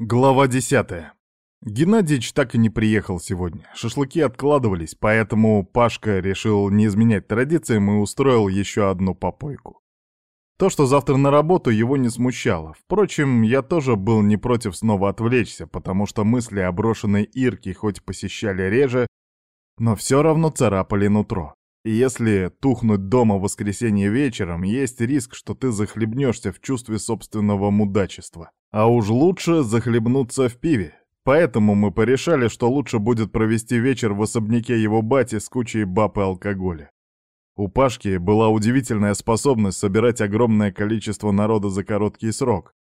Глава 10. Геннадьевич так и не приехал сегодня. Шашлыки откладывались, поэтому Пашка решил не изменять традициям и устроил еще одну попойку. То, что завтра на работу, его не смущало. Впрочем, я тоже был не против снова отвлечься, потому что мысли о брошенной Ирке хоть посещали реже, но все равно царапали нутро. И если тухнуть дома в воскресенье вечером, есть риск, что ты захлебнешься в чувстве собственного мудачества. А уж лучше захлебнуться в пиве. Поэтому мы порешали, что лучше будет провести вечер в особняке его бати с кучей баб и алкоголя. У Пашки была удивительная способность собирать огромное количество народа за короткий срок.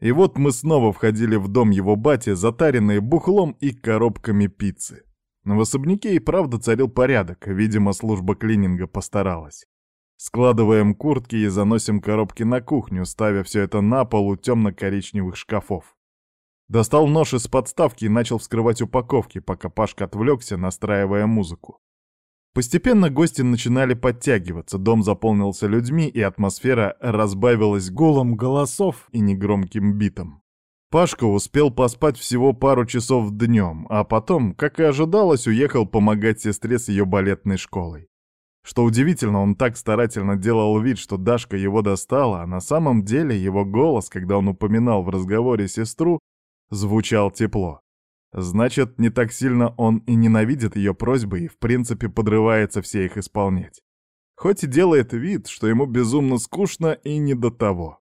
И вот мы снова входили в дом его бати, затаренные бухлом и коробками пиццы. В особняке и правда царил порядок, видимо, служба клининга постаралась. Складываем куртки и заносим коробки на кухню, ставя все это на пол у темно-коричневых шкафов. Достал нож из подставки и начал вскрывать упаковки, пока Пашка отвлекся, настраивая музыку. Постепенно гости начинали подтягиваться, дом заполнился людьми, и атмосфера разбавилась голом голосов и негромким битом. Пашка успел поспать всего пару часов днем, а потом, как и ожидалось, уехал помогать сестре с ее балетной школой. Что удивительно, он так старательно делал вид, что Дашка его достала, а на самом деле его голос, когда он упоминал в разговоре сестру, звучал тепло. Значит, не так сильно он и ненавидит ее просьбы и в принципе подрывается все их исполнять. Хоть и делает вид, что ему безумно скучно и не до того.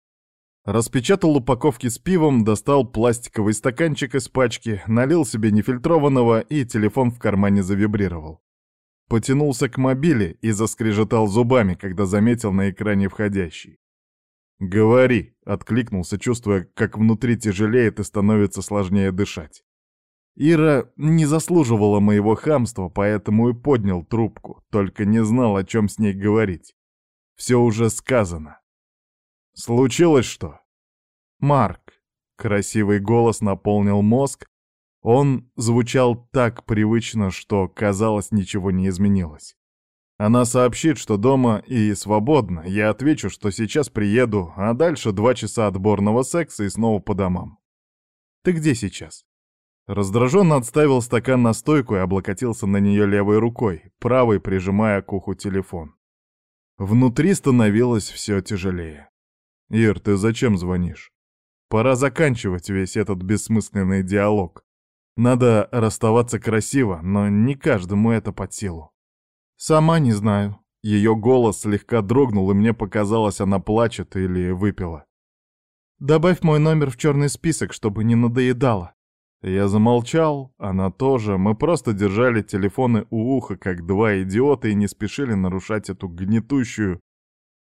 Распечатал упаковки с пивом, достал пластиковый стаканчик из пачки, налил себе нефильтрованного и телефон в кармане завибрировал. Потянулся к мобиле и заскрежетал зубами, когда заметил на экране входящий. «Говори», — откликнулся, чувствуя, как внутри тяжелеет и становится сложнее дышать. Ира не заслуживала моего хамства, поэтому и поднял трубку, только не знал, о чем с ней говорить. Все уже сказано. «Случилось что?» «Марк», — красивый голос наполнил мозг, он звучал так привычно, что, казалось, ничего не изменилось. Она сообщит, что дома и свободно, я отвечу, что сейчас приеду, а дальше два часа отборного секса и снова по домам. Ты где сейчас? Раздраженно отставил стакан на стойку и облокотился на нее левой рукой, правой прижимая к уху телефон. Внутри становилось все тяжелее. «Ир, ты зачем звонишь? Пора заканчивать весь этот бессмысленный диалог. Надо расставаться красиво, но не каждому это под силу. Сама не знаю. Ее голос слегка дрогнул, и мне показалось, она плачет или выпила. Добавь мой номер в черный список, чтобы не надоедало. Я замолчал, она тоже. Мы просто держали телефоны у уха, как два идиота, и не спешили нарушать эту гнетущую,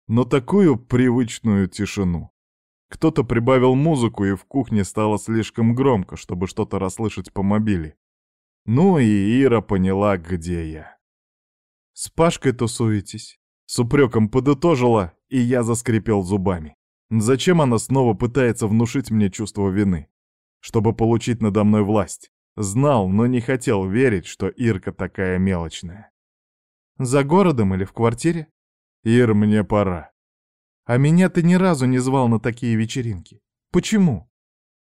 но такую привычную тишину. Кто-то прибавил музыку, и в кухне стало слишком громко, чтобы что-то расслышать по мобиле. Ну и Ира поняла, где я. «С Пашкой тусуетесь?» С упреком подытожила, и я заскрипел зубами. Зачем она снова пытается внушить мне чувство вины? Чтобы получить надо мной власть. Знал, но не хотел верить, что Ирка такая мелочная. «За городом или в квартире?» «Ир, мне пора. А меня ты ни разу не звал на такие вечеринки. Почему?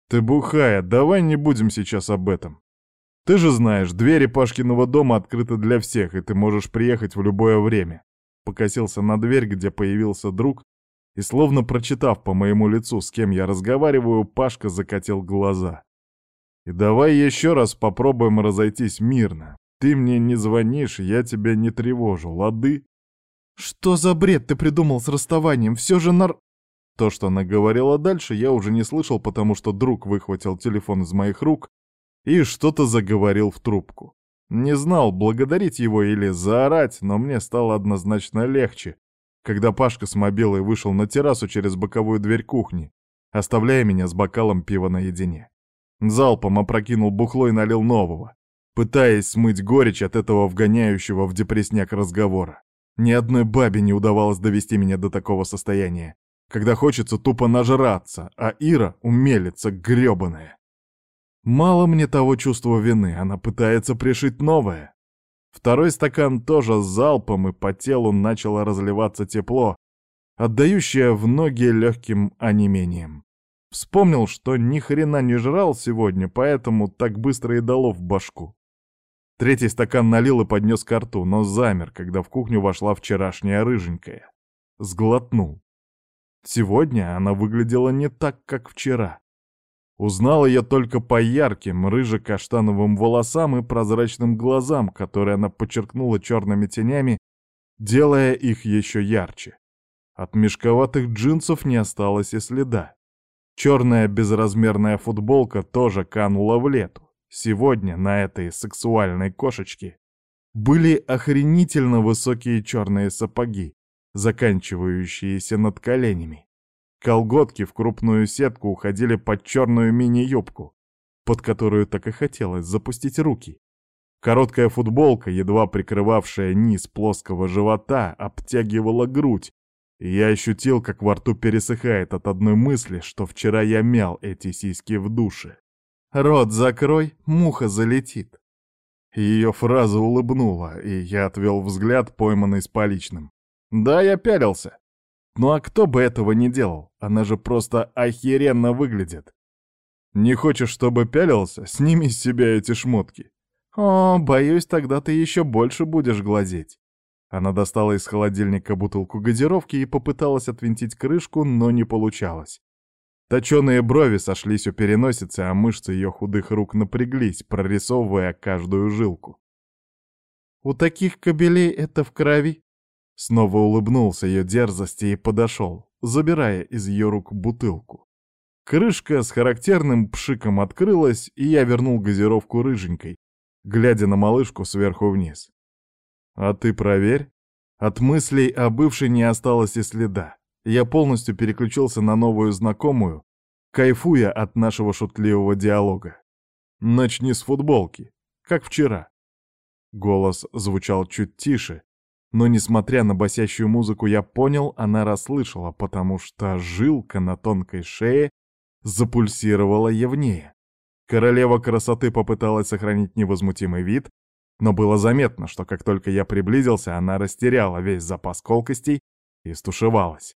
Ты бухая, давай не будем сейчас об этом. Ты же знаешь, двери Пашкиного дома открыты для всех, и ты можешь приехать в любое время. Покосился на дверь, где появился друг, и словно прочитав по моему лицу, с кем я разговариваю, Пашка закатил глаза. И давай еще раз попробуем разойтись мирно. Ты мне не звонишь, я тебя не тревожу, лады? «Что за бред ты придумал с расставанием? Все же нар...» То, что она говорила дальше, я уже не слышал, потому что друг выхватил телефон из моих рук и что-то заговорил в трубку. Не знал, благодарить его или заорать, но мне стало однозначно легче, когда Пашка с мобилой вышел на террасу через боковую дверь кухни, оставляя меня с бокалом пива наедине. Залпом опрокинул бухло и налил нового, пытаясь смыть горечь от этого вгоняющего в депресняк разговора. Ни одной бабе не удавалось довести меня до такого состояния, когда хочется тупо нажраться, а Ира — умелица грёбаная. Мало мне того чувства вины, она пытается пришить новое. Второй стакан тоже с залпом, и по телу начало разливаться тепло, отдающее в ноги легким онемением. Вспомнил, что ни хрена не жрал сегодня, поэтому так быстро и дало в башку. Третий стакан налил и поднес ко рту, но замер, когда в кухню вошла вчерашняя рыженькая. Сглотнул. Сегодня она выглядела не так, как вчера. Узнал ее только по ярким, рыже-каштановым волосам и прозрачным глазам, которые она подчеркнула черными тенями, делая их еще ярче. От мешковатых джинсов не осталось и следа. Черная безразмерная футболка тоже канула в лету. Сегодня на этой сексуальной кошечке были охренительно высокие черные сапоги, заканчивающиеся над коленями. Колготки в крупную сетку уходили под черную мини-юбку, под которую так и хотелось запустить руки. Короткая футболка, едва прикрывавшая низ плоского живота, обтягивала грудь, и я ощутил, как во рту пересыхает от одной мысли, что вчера я мял эти сиськи в душе. «Рот закрой, муха залетит». Ее фраза улыбнула, и я отвел взгляд, пойманный с поличным. Да, я пялился. Ну а кто бы этого не делал? Она же просто охеренно выглядит. Не хочешь, чтобы пялился? Сними с себя эти шмотки. О, боюсь, тогда ты еще больше будешь глазеть. Она достала из холодильника бутылку газировки и попыталась отвинтить крышку, но не получалось. Точеные брови сошлись у переносицы, а мышцы ее худых рук напряглись, прорисовывая каждую жилку. «У таких кобелей это в крови», Снова улыбнулся ее дерзости и подошел, забирая из ее рук бутылку. Крышка с характерным пшиком открылась, и я вернул газировку рыженькой, глядя на малышку сверху вниз. «А ты проверь». От мыслей о бывшей не осталось и следа. Я полностью переключился на новую знакомую, кайфуя от нашего шутливого диалога. «Начни с футболки, как вчера». Голос звучал чуть тише, но, несмотря на басящую музыку, я понял, она расслышала, потому что жилка на тонкой шее запульсировала явнее. Королева красоты попыталась сохранить невозмутимый вид, но было заметно, что как только я приблизился, она растеряла весь запас колкостей и стушевалась.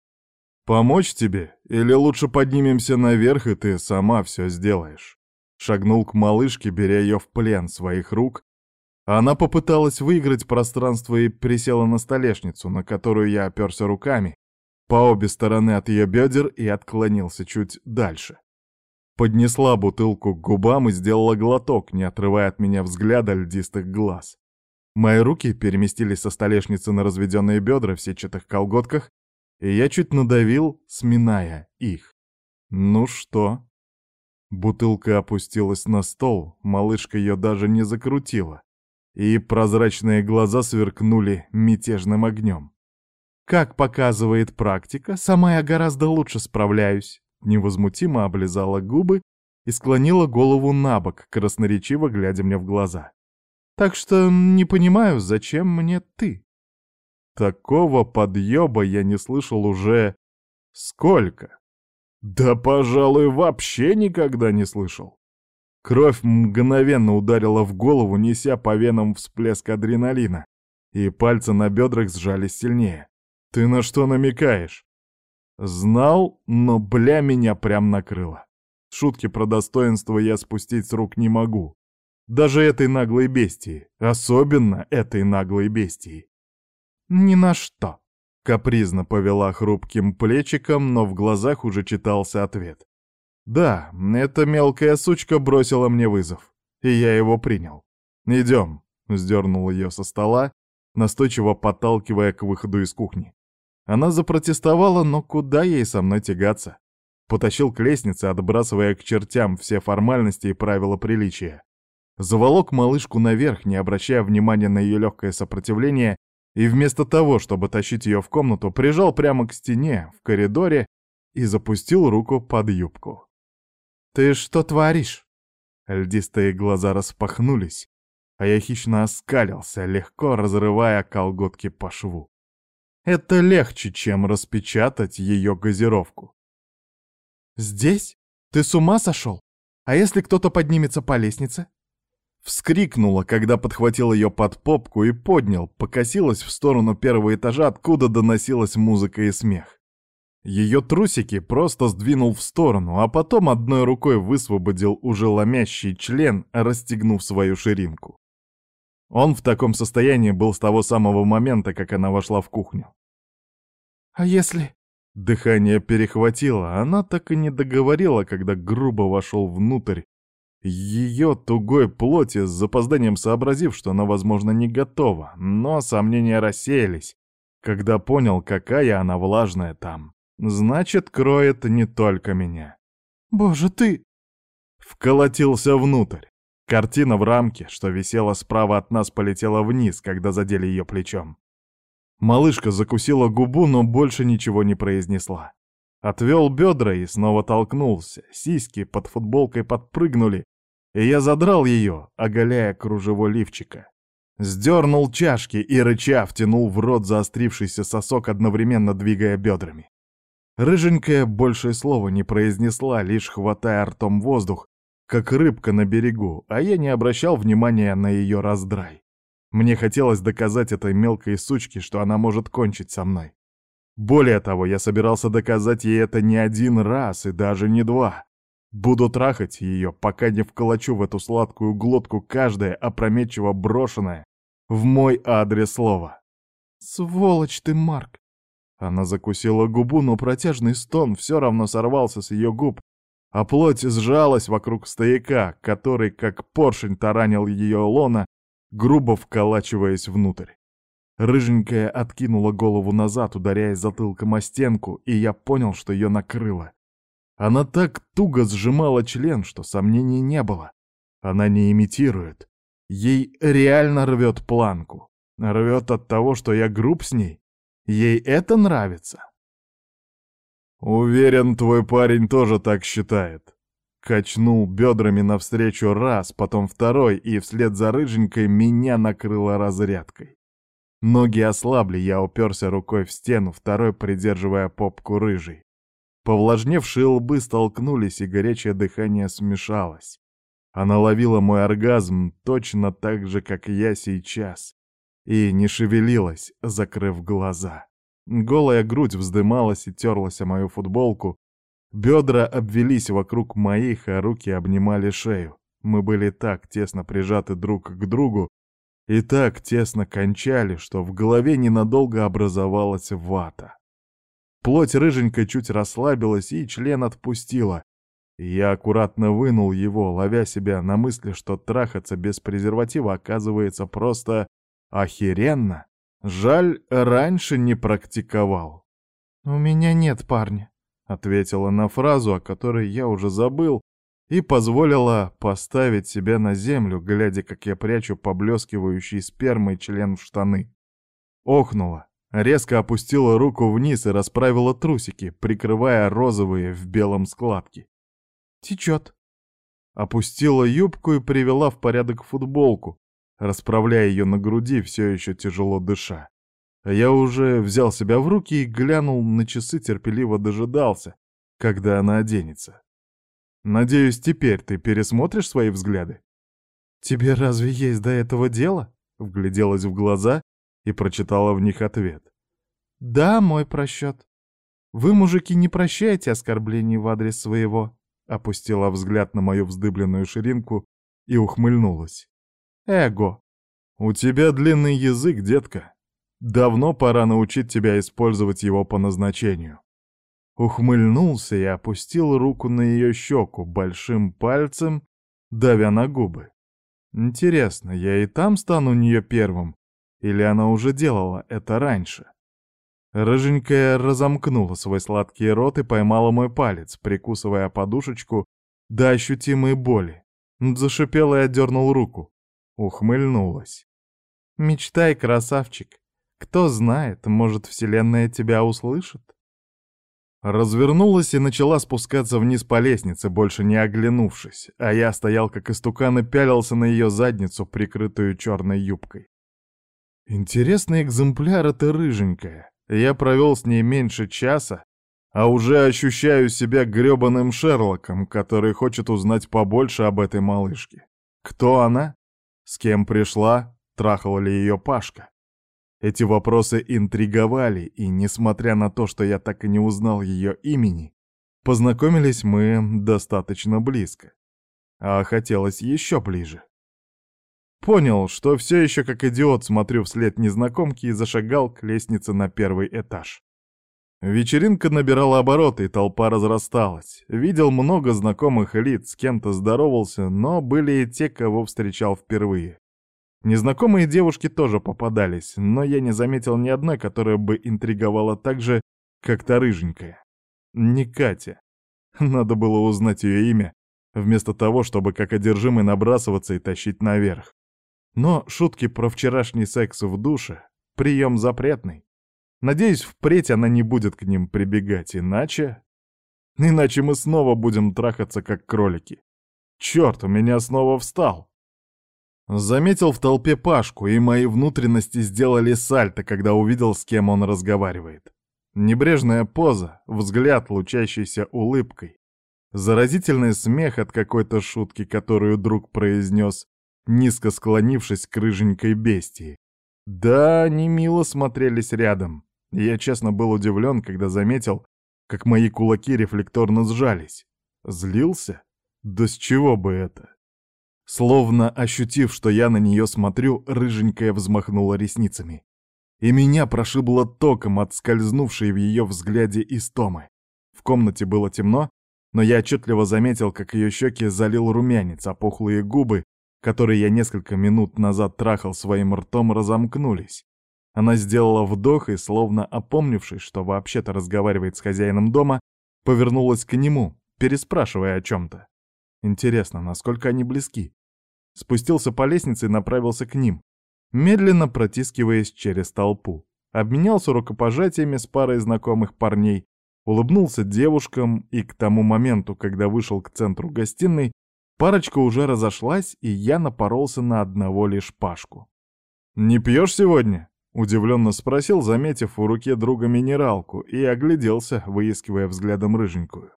«Помочь тебе? Или лучше поднимемся наверх, и ты сама все сделаешь?» Шагнул к малышке, беря ее в плен своих рук она попыталась выиграть пространство и присела на столешницу, на которую я оперся руками, по обе стороны от ее бедер и отклонился чуть дальше. Поднесла бутылку к губам и сделала глоток, не отрывая от меня взгляда льдистых глаз. Мои руки переместились со столешницы на разведенные бедра в сетчатых колготках, и я чуть надавил, сминая их. Ну что? Бутылка опустилась на стол, малышка ее даже не закрутила и прозрачные глаза сверкнули мятежным огнем. «Как показывает практика, сама я гораздо лучше справляюсь», невозмутимо облизала губы и склонила голову на бок, красноречиво глядя мне в глаза. «Так что не понимаю, зачем мне ты?» Такого подъеба я не слышал уже... Сколько? Да, пожалуй, вообще никогда не слышал. Кровь мгновенно ударила в голову, неся по венам всплеск адреналина, и пальцы на бедрах сжались сильнее. «Ты на что намекаешь?» Знал, но бля меня прям накрыло. Шутки про достоинство я спустить с рук не могу. Даже этой наглой бестии. Особенно этой наглой бестии. «Ни на что», — капризно повела хрупким плечиком, но в глазах уже читался ответ. Да, эта мелкая сучка бросила мне вызов, и я его принял. «Идем», — сдернул ее со стола, настойчиво подталкивая к выходу из кухни. Она запротестовала, но куда ей со мной тягаться? Потащил к лестнице, отбрасывая к чертям все формальности и правила приличия. Заволок малышку наверх, не обращая внимания на ее легкое сопротивление, и вместо того, чтобы тащить ее в комнату, прижал прямо к стене, в коридоре, и запустил руку под юбку. «Ты что творишь?» Льдистые глаза распахнулись, а я хищно оскалился, легко разрывая колготки по шву. Это легче, чем распечатать ее газировку. «Здесь? Ты с ума сошел? А если кто-то поднимется по лестнице?» Вскрикнула, когда подхватил ее под попку и поднял, покосилась в сторону первого этажа, откуда доносилась музыка и смех. Ее трусики просто сдвинул в сторону, а потом одной рукой высвободил уже ломящий член, расстегнув свою ширинку. Он в таком состоянии был с того самого момента, как она вошла в кухню. «А если...» Дыхание перехватило, она так и не договорила, когда грубо вошел внутрь, ее тугой плоти с запозданием сообразив, что она, возможно, не готова, но сомнения рассеялись, когда понял, какая она влажная там. Значит, кроет не только меня. «Боже, ты...» Вколотился внутрь. Картина в рамке, что висела справа от нас, полетела вниз, когда задели ее плечом. Малышка закусила губу, но больше ничего не произнесла. Отвел бедра и снова толкнулся. Сиськи под футболкой подпрыгнули, и я задрал ее, оголяя кружево лифчика. Сдернул чашки и, рыча, втянул в рот заострившийся сосок, одновременно двигая бедрами. Рыженькая больше слова не произнесла, лишь хватая ртом воздух, как рыбка на берегу, а я не обращал внимания на ее раздрай. Мне хотелось доказать этой мелкой сучке, что она может кончить со мной. Более того, я собирался доказать ей это не один раз и даже не два. Буду трахать ее, пока не вколочу в эту сладкую глотку каждое опрометчиво брошенное в мой адрес слово. «Сволочь ты, Марк!» Она закусила губу, но протяжный стон все равно сорвался с ее губ, а плоть сжалась вокруг стояка, который, как поршень, таранил ее лона, грубо вколачиваясь внутрь. Рыженькая откинула голову назад, ударяясь затылком о стенку, и я понял, что ее накрыло. Она так туго сжимала член, что сомнений не было. Она не имитирует. Ей реально рвет планку. Рвет от того, что я груб с ней. Ей это нравится. Уверен, твой парень тоже так считает. Качнул бедрами навстречу раз, потом второй, и вслед за рыженькой меня накрыло разрядкой. Ноги ослабли, я уперся рукой в стену, второй придерживая попку рыжей. Повлажневшие лбы столкнулись, и горячее дыхание смешалось. Она ловила мой оргазм точно так же, как я сейчас, и не шевелилась, закрыв глаза. Голая грудь вздымалась и терлась о мою футболку, бедра обвелись вокруг моих, а руки обнимали шею. Мы были так тесно прижаты друг к другу и так тесно кончали, что в голове ненадолго образовалась вата. Плоть рыженькой чуть расслабилась и член отпустила. Я аккуратно вынул его, ловя себя на мысли, что трахаться без презерватива оказывается просто охеренно. Жаль, раньше не практиковал. «У меня нет парня», — ответила на фразу, о которой я уже забыл, и позволила поставить себя на землю, глядя, как я прячу поблескивающий спермой член в штаны. Охнула, Резко опустила руку вниз и расправила трусики, прикрывая розовые в белом складки. «Течет». Опустила юбку и привела в порядок футболку, расправляя ее на груди, все еще тяжело дыша. Я уже взял себя в руки и глянул на часы, терпеливо дожидался, когда она оденется. «Надеюсь, теперь ты пересмотришь свои взгляды?» «Тебе разве есть до этого дело?» — вгляделась в глаза и прочитала в них ответ. «Да, мой просчет. Вы, мужики, не прощаете оскорблений в адрес своего», опустила взгляд на мою вздыбленную ширинку и ухмыльнулась. «Эго». «У тебя длинный язык, детка. Давно пора научить тебя использовать его по назначению». Ухмыльнулся и опустил руку на ее щеку большим пальцем, давя на губы. Интересно, я и там стану у нее первым, или она уже делала это раньше? Рыженькая разомкнула свой сладкий рот и поймала мой палец, прикусывая подушечку до ощутимой боли. Зашипела и отдернул руку. Ухмыльнулась. «Мечтай, красавчик. Кто знает, может, Вселенная тебя услышит?» Развернулась и начала спускаться вниз по лестнице, больше не оглянувшись, а я стоял как истукан и пялился на ее задницу, прикрытую черной юбкой. Интересный экземпляр это рыженькая. Я провел с ней меньше часа, а уже ощущаю себя грёбаным Шерлоком, который хочет узнать побольше об этой малышке. Кто она? С кем пришла? Трахала ли ее Пашка? Эти вопросы интриговали, и, несмотря на то, что я так и не узнал ее имени, познакомились мы достаточно близко. А хотелось еще ближе. Понял, что все еще как идиот смотрю вслед незнакомки и зашагал к лестнице на первый этаж. Вечеринка набирала обороты, и толпа разрасталась. Видел много знакомых лиц, с кем-то здоровался, но были и те, кого встречал впервые. Незнакомые девушки тоже попадались, но я не заметил ни одной, которая бы интриговала так же, как та рыженькая. Не Катя. Надо было узнать ее имя, вместо того, чтобы как одержимый набрасываться и тащить наверх. Но шутки про вчерашний секс в душе — прием запретный. Надеюсь, впредь она не будет к ним прибегать, иначе... Иначе мы снова будем трахаться, как кролики. Черт, у меня снова встал. Заметил в толпе Пашку, и мои внутренности сделали сальто, когда увидел, с кем он разговаривает. Небрежная поза, взгляд, лучащийся улыбкой. Заразительный смех от какой-то шутки, которую друг произнес, низко склонившись к рыженькой бестии. Да, они мило смотрелись рядом. Я честно был удивлен, когда заметил, как мои кулаки рефлекторно сжались. Злился? Да с чего бы это? Словно ощутив, что я на нее смотрю, рыженькая взмахнула ресницами. И меня прошибло током от скользнувшей в ее взгляде истомы. В комнате было темно, но я отчетливо заметил, как ее щеки залил румянец, а пухлые губы которые я несколько минут назад трахал своим ртом, разомкнулись. Она сделала вдох и, словно опомнившись, что вообще-то разговаривает с хозяином дома, повернулась к нему, переспрашивая о чем-то. Интересно, насколько они близки? Спустился по лестнице и направился к ним, медленно протискиваясь через толпу. Обменялся рукопожатиями с парой знакомых парней, улыбнулся девушкам и к тому моменту, когда вышел к центру гостиной, Парочка уже разошлась, и я напоролся на одного лишь Пашку. «Не пьешь сегодня?» — удивленно спросил, заметив в руке друга минералку, и огляделся, выискивая взглядом рыженькую.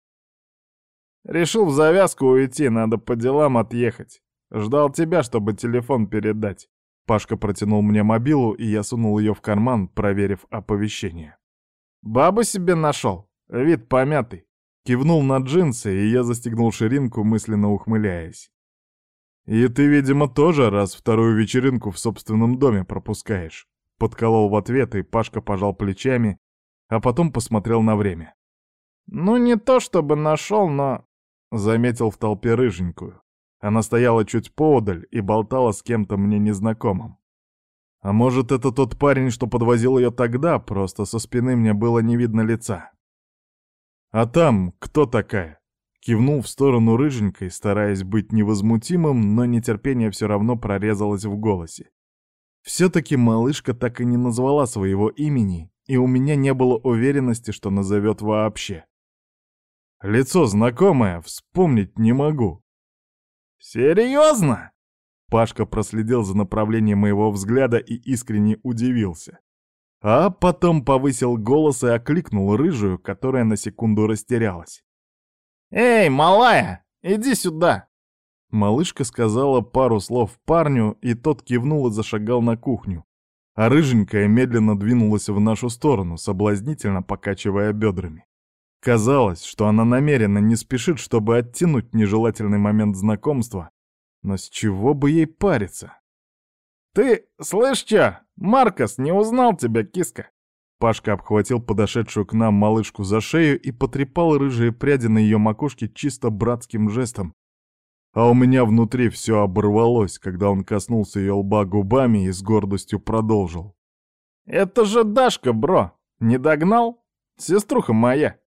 «Решил в завязку уйти, надо по делам отъехать. Ждал тебя, чтобы телефон передать». Пашка протянул мне мобилу, и я сунул ее в карман, проверив оповещение. «Бабу себе нашел? Вид помятый. Кивнул на джинсы, и я застегнул ширинку, мысленно ухмыляясь. «И ты, видимо, тоже раз вторую вечеринку в собственном доме пропускаешь», — подколол в ответ, и Пашка пожал плечами, а потом посмотрел на время. «Ну, не то чтобы нашел, но...» — заметил в толпе рыженькую. Она стояла чуть поодаль и болтала с кем-то мне незнакомым. А может, это тот парень, что подвозил ее тогда, просто со спины мне было не видно лица. «А там кто такая?» Кивнул в сторону рыженькой, стараясь быть невозмутимым, но нетерпение все равно прорезалось в голосе. Все-таки малышка так и не назвала своего имени, и у меня не было уверенности, что назовет вообще. Лицо знакомое, вспомнить не могу. «Серьезно?» Пашка проследил за направлением моего взгляда и искренне удивился. А потом повысил голос и окликнул рыжую, которая на секунду растерялась. «Эй, малая, иди сюда!» Малышка сказала пару слов парню, и тот кивнул и зашагал на кухню. А рыженькая медленно двинулась в нашу сторону, соблазнительно покачивая бедрами. Казалось, что она намеренно не спешит, чтобы оттянуть нежелательный момент знакомства, но с чего бы ей париться? «Ты, слышь, чё, Маркос не узнал тебя, киска!» Пашка обхватил подошедшую к нам малышку за шею и потрепал рыжие пряди на ее макушке чисто братским жестом. А у меня внутри все оборвалось, когда он коснулся ее лба губами и с гордостью продолжил. «Это же Дашка, бро! Не догнал? Сеструха моя!»